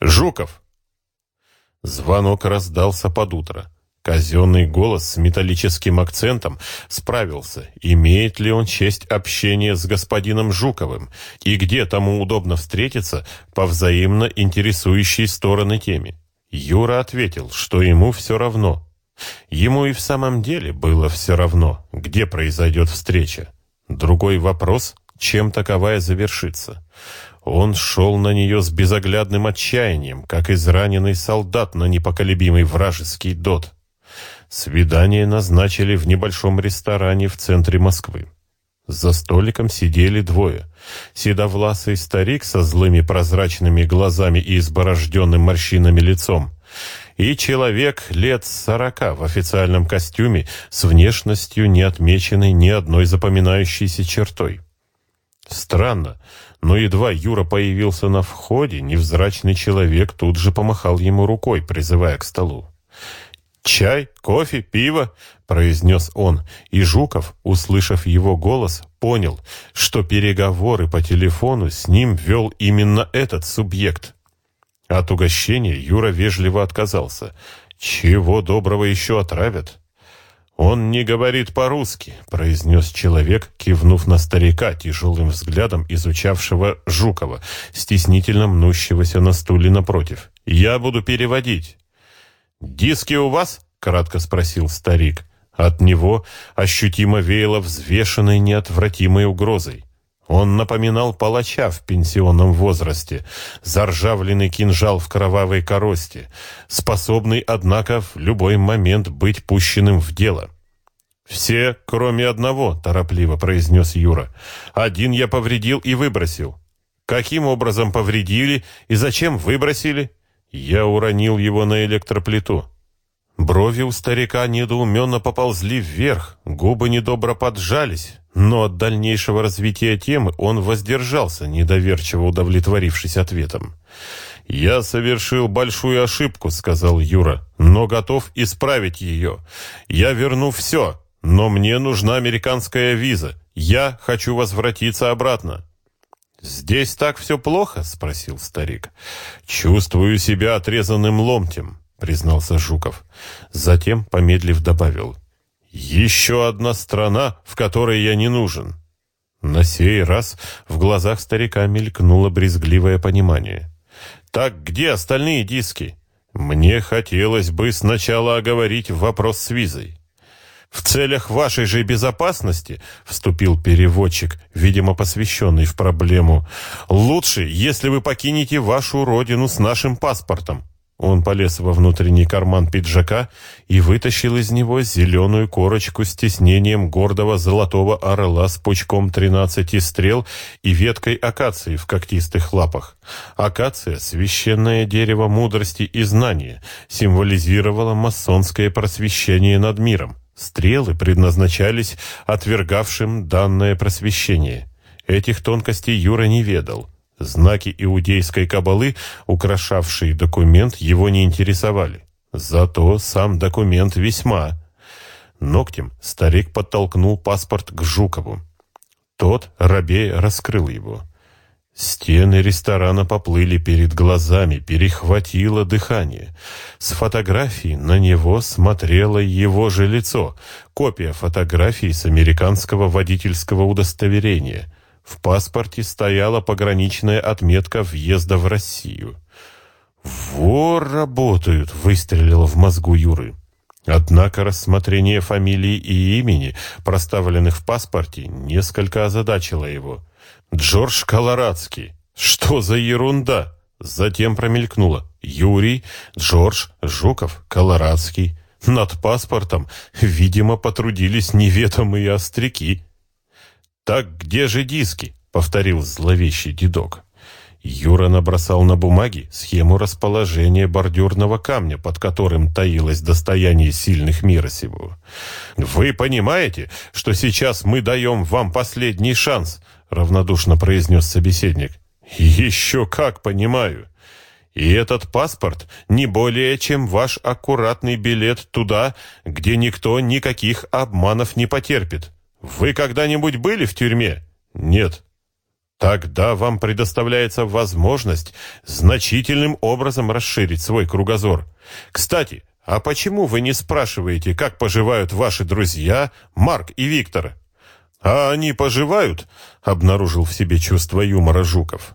Жуков!» Звонок раздался под утро. Казенный голос с металлическим акцентом справился, имеет ли он честь общения с господином Жуковым и где тому удобно встретиться по взаимно интересующей стороны теме. Юра ответил, что ему все равно. Ему и в самом деле было все равно, где произойдет встреча. Другой вопрос, чем таковая завершится. Он шел на нее с безоглядным отчаянием, как израненный солдат на непоколебимый вражеский дот. Свидание назначили в небольшом ресторане в центре Москвы. За столиком сидели двое. Седовласый старик со злыми прозрачными глазами и изборожденным морщинами лицом. И человек лет сорока в официальном костюме с внешностью, не отмеченной ни одной запоминающейся чертой. Странно, но едва Юра появился на входе, невзрачный человек тут же помахал ему рукой, призывая к столу. «Чай, кофе, пиво?» — произнес он, и Жуков, услышав его голос, понял, что переговоры по телефону с ним вел именно этот субъект. От угощения Юра вежливо отказался. «Чего доброго еще отравят?» «Он не говорит по-русски», — произнес человек, кивнув на старика, тяжелым взглядом изучавшего Жукова, стеснительно мнущегося на стуле напротив. «Я буду переводить». «Диски у вас?» — кратко спросил старик. От него ощутимо веяло взвешенной неотвратимой угрозой. Он напоминал палача в пенсионном возрасте, заржавленный кинжал в кровавой коросте, способный, однако, в любой момент быть пущенным в дело. «Все, кроме одного», — торопливо произнес Юра. «Один я повредил и выбросил». «Каким образом повредили и зачем выбросили?» Я уронил его на электроплиту. Брови у старика недоуменно поползли вверх, губы недобро поджались, но от дальнейшего развития темы он воздержался, недоверчиво удовлетворившись ответом. «Я совершил большую ошибку», — сказал Юра, — «но готов исправить ее. Я верну все, но мне нужна американская виза. Я хочу возвратиться обратно». «Здесь так все плохо?» — спросил старик. «Чувствую себя отрезанным ломтем», — признался Жуков. Затем, помедлив, добавил. «Еще одна страна, в которой я не нужен». На сей раз в глазах старика мелькнуло брезгливое понимание. «Так где остальные диски?» «Мне хотелось бы сначала оговорить вопрос с визой». «В целях вашей же безопасности», — вступил переводчик, видимо, посвященный в проблему, «лучше, если вы покинете вашу родину с нашим паспортом». Он полез во внутренний карман пиджака и вытащил из него зеленую корочку с тиснением гордого золотого орла с пучком тринадцати стрел и веткой акации в когтистых лапах. Акация, священное дерево мудрости и знания, символизировала масонское просвещение над миром. Стрелы предназначались отвергавшим данное просвещение. Этих тонкостей Юра не ведал. Знаки иудейской кабалы, украшавшие документ, его не интересовали. Зато сам документ весьма. Ногтем старик подтолкнул паспорт к Жукову. Тот, рабей, раскрыл его. Стены ресторана поплыли перед глазами, перехватило дыхание. С фотографии на него смотрело его же лицо, копия фотографии с американского водительского удостоверения. В паспорте стояла пограничная отметка въезда в Россию. «Вор работают!» — выстрелило в мозгу Юры. Однако рассмотрение фамилии и имени, проставленных в паспорте, несколько озадачило его. Джордж Колорадский. Что за ерунда? Затем промелькнуло. Юрий, Джордж, Жуков, Колорадский. Над паспортом, видимо, потрудились неведомые остряки. «Так где же диски?» — повторил зловещий дедок. Юра набросал на бумаге схему расположения бордюрного камня, под которым таилось достояние сильных мира сего. «Вы понимаете, что сейчас мы даем вам последний шанс?» — равнодушно произнес собеседник. «Еще как понимаю. И этот паспорт не более, чем ваш аккуратный билет туда, где никто никаких обманов не потерпит. Вы когда-нибудь были в тюрьме? Нет. Тогда вам предоставляется возможность значительным образом расширить свой кругозор. Кстати, а почему вы не спрашиваете, как поживают ваши друзья Марк и Виктор? А они поживают? Обнаружил в себе чувство юмора Жуков.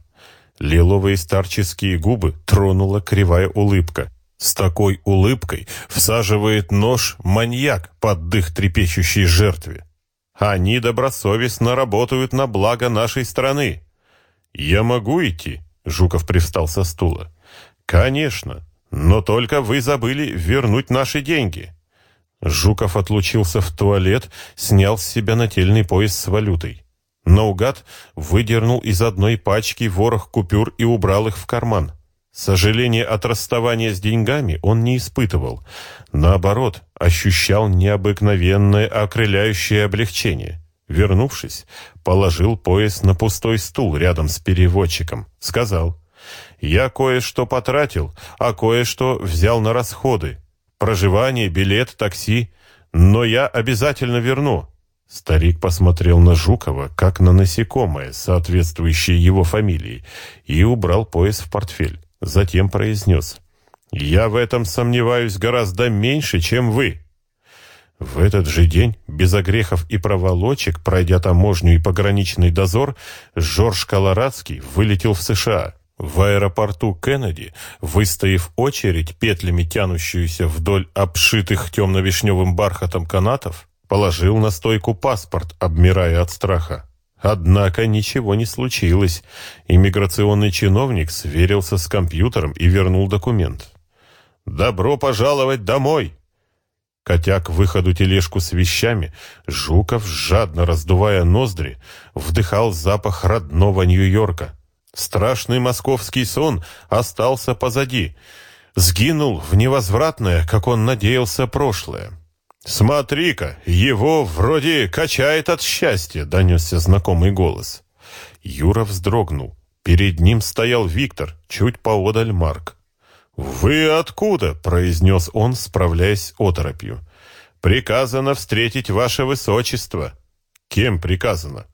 Лиловые старческие губы тронула кривая улыбка. С такой улыбкой всаживает нож маньяк под дых трепещущей жертве. Они добросовестно работают на благо нашей страны. Я могу идти? Жуков привстал со стула. Конечно, но только вы забыли вернуть наши деньги. Жуков отлучился в туалет, снял с себя нательный пояс с валютой. Наугад выдернул из одной пачки ворох купюр и убрал их в карман. Сожаления от расставания с деньгами он не испытывал. Наоборот, ощущал необыкновенное окрыляющее облегчение. Вернувшись, положил пояс на пустой стул рядом с переводчиком. Сказал, «Я кое-что потратил, а кое-что взял на расходы. Проживание, билет, такси. Но я обязательно верну». Старик посмотрел на Жукова, как на насекомое, соответствующее его фамилии, и убрал пояс в портфель. Затем произнес. «Я в этом сомневаюсь гораздо меньше, чем вы». В этот же день, без огрехов и проволочек, пройдя таможню и пограничный дозор, Жорж Колорадский вылетел в США. В аэропорту Кеннеди, выстояв очередь, петлями тянущуюся вдоль обшитых темно-вишневым бархатом канатов, положил на стойку паспорт, обмирая от страха. Однако ничего не случилось. Иммиграционный чиновник сверился с компьютером и вернул документ. «Добро пожаловать домой!» Катя к выходу тележку с вещами, Жуков, жадно раздувая ноздри, вдыхал запах родного Нью-Йорка. Страшный московский сон остался позади. Сгинул в невозвратное, как он надеялся, прошлое. «Смотри-ка, его вроде качает от счастья», — донесся знакомый голос. Юра вздрогнул. Перед ним стоял Виктор, чуть поодаль Марк. «Вы откуда?» — произнес он, справляясь оторопью. «Приказано встретить ваше высочество». «Кем приказано?»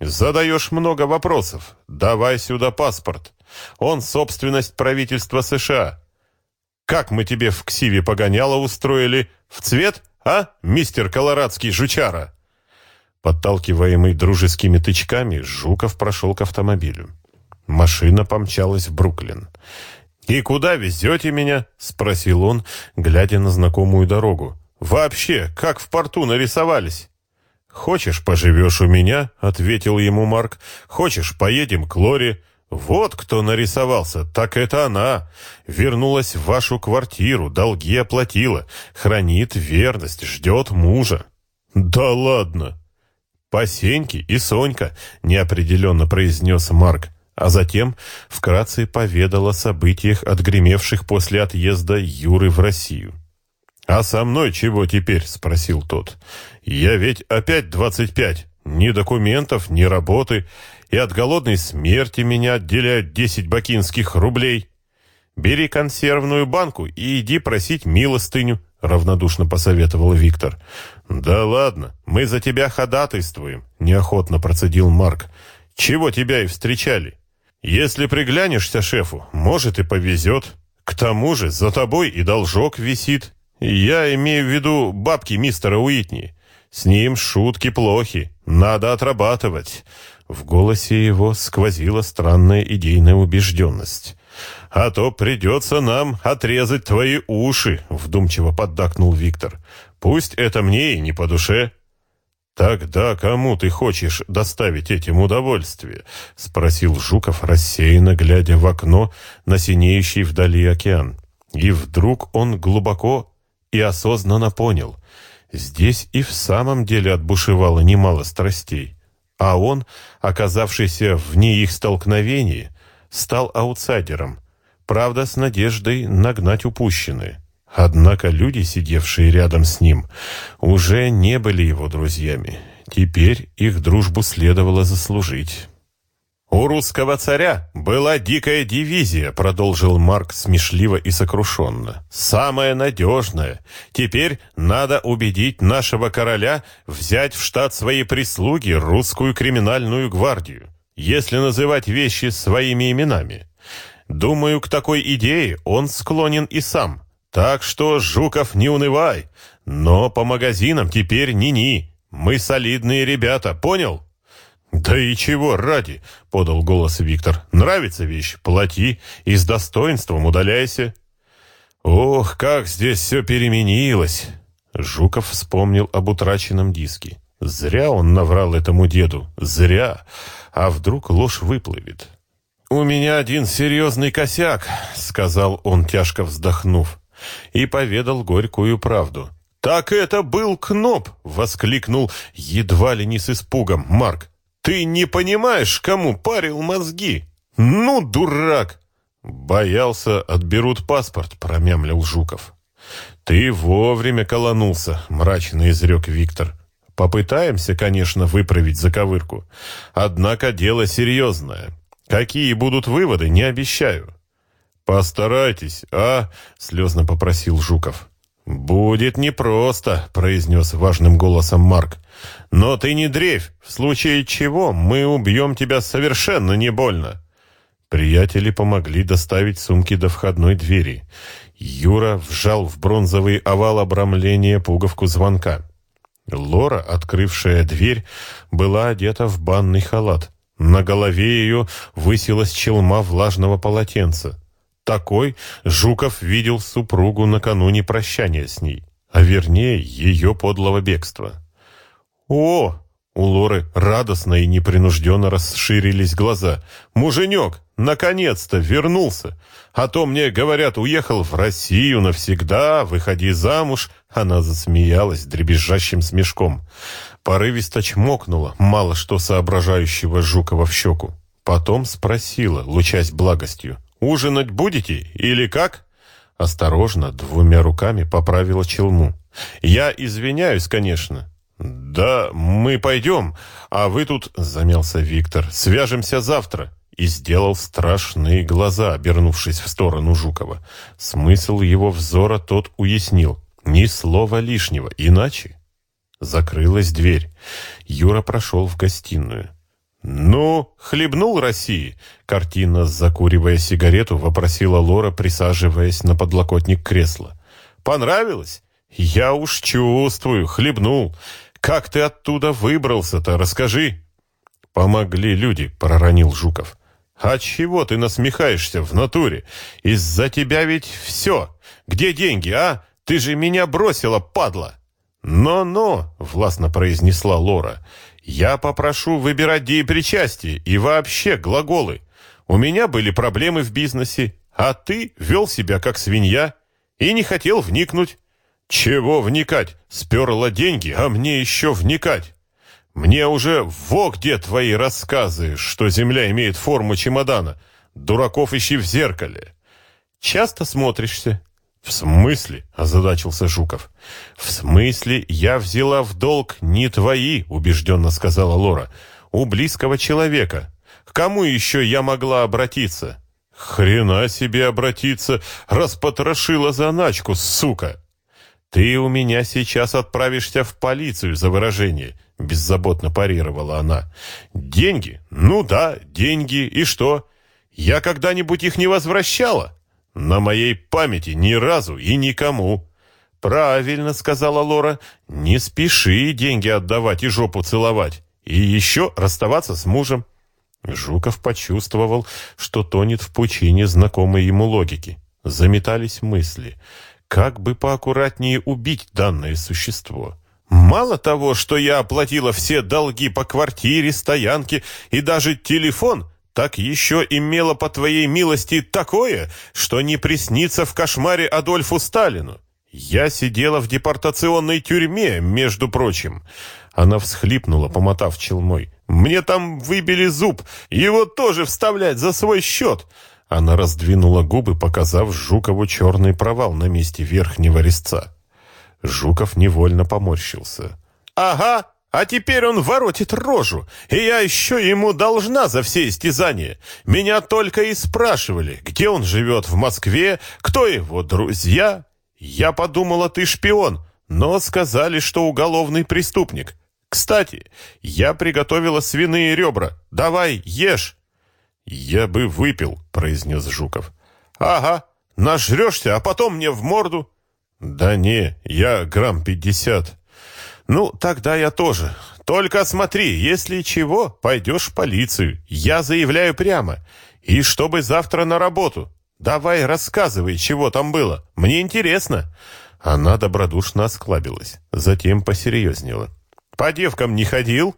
«Задаешь много вопросов. Давай сюда паспорт. Он собственность правительства США. Как мы тебе в ксиве погоняло устроили? В цвет?» А, мистер Колорадский жучара?» Подталкиваемый дружескими тычками, Жуков прошел к автомобилю. Машина помчалась в Бруклин. «И куда везете меня?» — спросил он, глядя на знакомую дорогу. «Вообще, как в порту нарисовались?» «Хочешь, поживешь у меня?» — ответил ему Марк. «Хочешь, поедем к Лоре?» «Вот кто нарисовался, так это она. Вернулась в вашу квартиру, долги оплатила, хранит верность, ждет мужа». «Да ладно!» «Посеньки и Сонька», — неопределенно произнес Марк, а затем вкратце поведал о событиях, отгремевших после отъезда Юры в Россию. «А со мной чего теперь?» — спросил тот. «Я ведь опять двадцать пять. Ни документов, ни работы» и от голодной смерти меня отделяют десять бакинских рублей. Бери консервную банку и иди просить милостыню, равнодушно посоветовал Виктор. Да ладно, мы за тебя ходатайствуем, неохотно процедил Марк. Чего тебя и встречали? Если приглянешься шефу, может и повезет. К тому же за тобой и должок висит. Я имею в виду бабки мистера Уитни. С ним шутки плохи, надо отрабатывать. В голосе его сквозила странная идейная убежденность. «А то придется нам отрезать твои уши», — вдумчиво поддакнул Виктор. «Пусть это мне и не по душе». «Тогда кому ты хочешь доставить этим удовольствие?» — спросил Жуков, рассеянно глядя в окно на синеющий вдали океан. И вдруг он глубоко и осознанно понял. Здесь и в самом деле отбушевало немало страстей. А он, оказавшийся вне их столкновения, стал аутсайдером, правда, с надеждой нагнать упущенное. Однако люди, сидевшие рядом с ним, уже не были его друзьями. Теперь их дружбу следовало заслужить. «У русского царя была дикая дивизия», — продолжил Марк смешливо и сокрушенно. «Самая надежная. Теперь надо убедить нашего короля взять в штат своей прислуги русскую криминальную гвардию. если называть вещи своими именами. Думаю, к такой идее он склонен и сам. Так что, Жуков, не унывай. Но по магазинам теперь ни-ни. Мы солидные ребята, понял? «Да и чего ради?» — подал голос Виктор. «Нравится вещь? Плати и с достоинством удаляйся». «Ох, как здесь все переменилось!» Жуков вспомнил об утраченном диске. Зря он наврал этому деду. Зря. А вдруг ложь выплывет? «У меня один серьезный косяк», — сказал он, тяжко вздохнув, и поведал горькую правду. «Так это был Кноп!» — воскликнул едва ли не с испугом Марк. «Ты не понимаешь, кому парил мозги? Ну, дурак!» «Боялся, отберут паспорт», — промямлил Жуков. «Ты вовремя колонулся», — мрачно изрек Виктор. «Попытаемся, конечно, выправить заковырку. Однако дело серьезное. Какие будут выводы, не обещаю». «Постарайтесь, а?» — слезно попросил Жуков. «Будет непросто», — произнес важным голосом Марк. «Но ты не дрейфь, в случае чего мы убьем тебя совершенно не больно». Приятели помогли доставить сумки до входной двери. Юра вжал в бронзовый овал обрамления пуговку звонка. Лора, открывшая дверь, была одета в банный халат. На голове ее высилась челма влажного полотенца. Такой Жуков видел супругу накануне прощания с ней, а вернее ее подлого бегства. «О!» — у Лоры радостно и непринужденно расширились глаза. «Муженек, наконец-то вернулся! А то мне, говорят, уехал в Россию навсегда, выходи замуж!» Она засмеялась дребезжащим смешком. Порывисто чмокнула, мало что соображающего Жукова в щеку. Потом спросила, лучась благостью. «Ужинать будете или как?» Осторожно, двумя руками поправила челму. «Я извиняюсь, конечно». «Да, мы пойдем, а вы тут...» — замялся Виктор. «Свяжемся завтра». И сделал страшные глаза, обернувшись в сторону Жукова. Смысл его взора тот уяснил. Ни слова лишнего, иначе... Закрылась дверь. Юра прошел в гостиную. «Ну, хлебнул России?» Картина, закуривая сигарету, вопросила Лора, присаживаясь на подлокотник кресла. «Понравилось?» «Я уж чувствую, хлебнул. Как ты оттуда выбрался-то, расскажи». «Помогли люди», — проронил Жуков. «А чего ты насмехаешься в натуре? Из-за тебя ведь все. Где деньги, а? Ты же меня бросила, падла!» «Но-но», — властно произнесла Лора, — я попрошу выбирать деепричастие и вообще глаголы. У меня были проблемы в бизнесе, а ты вел себя как свинья и не хотел вникнуть. Чего вникать? Сперла деньги, а мне еще вникать. Мне уже во где твои рассказы, что земля имеет форму чемодана. Дураков ищи в зеркале. Часто смотришься? «В смысле?» – озадачился Жуков. «В смысле я взяла в долг не твои», – убежденно сказала Лора. «У близкого человека. К кому еще я могла обратиться?» «Хрена себе обратиться! Распотрошила заначку, сука!» «Ты у меня сейчас отправишься в полицию за выражение», — беззаботно парировала она. «Деньги? Ну да, деньги. И что? Я когда-нибудь их не возвращала?» На моей памяти ни разу и никому. Правильно, сказала Лора. Не спеши деньги отдавать и жопу целовать. И еще расставаться с мужем. Жуков почувствовал, что тонет в пучине знакомой ему логики. Заметались мысли. Как бы поаккуратнее убить данное существо? Мало того, что я оплатила все долги по квартире, стоянке и даже телефон, так еще имела по твоей милости такое, что не приснится в кошмаре Адольфу Сталину. Я сидела в депортационной тюрьме, между прочим. Она всхлипнула, помотав челмой. Мне там выбили зуб, его тоже вставлять за свой счет. Она раздвинула губы, показав Жукову черный провал на месте верхнего резца. Жуков невольно поморщился. «Ага, а теперь он воротит рожу, и я еще ему должна за все истязания. Меня только и спрашивали, где он живет в Москве, кто его друзья. Я подумала, ты шпион, но сказали, что уголовный преступник. Кстати, я приготовила свиные ребра. Давай, ешь!» «Я бы выпил», — произнес Жуков. «Ага, нажрешься, а потом мне в морду». «Да не, я грамм пятьдесят». «Ну, тогда я тоже. Только смотри, если чего, пойдешь в полицию. Я заявляю прямо. И чтобы завтра на работу. Давай рассказывай, чего там было. Мне интересно». Она добродушно осклабилась, затем посерьезнела. «По девкам не ходил?»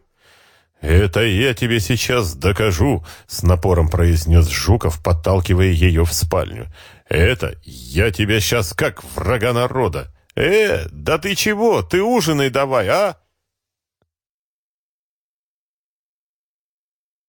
«Это я тебе сейчас докажу», — с напором произнес Жуков, подталкивая ее в спальню. «Это я тебя сейчас как врага народа». «Э, да ты чего? Ты ужинай давай, а?»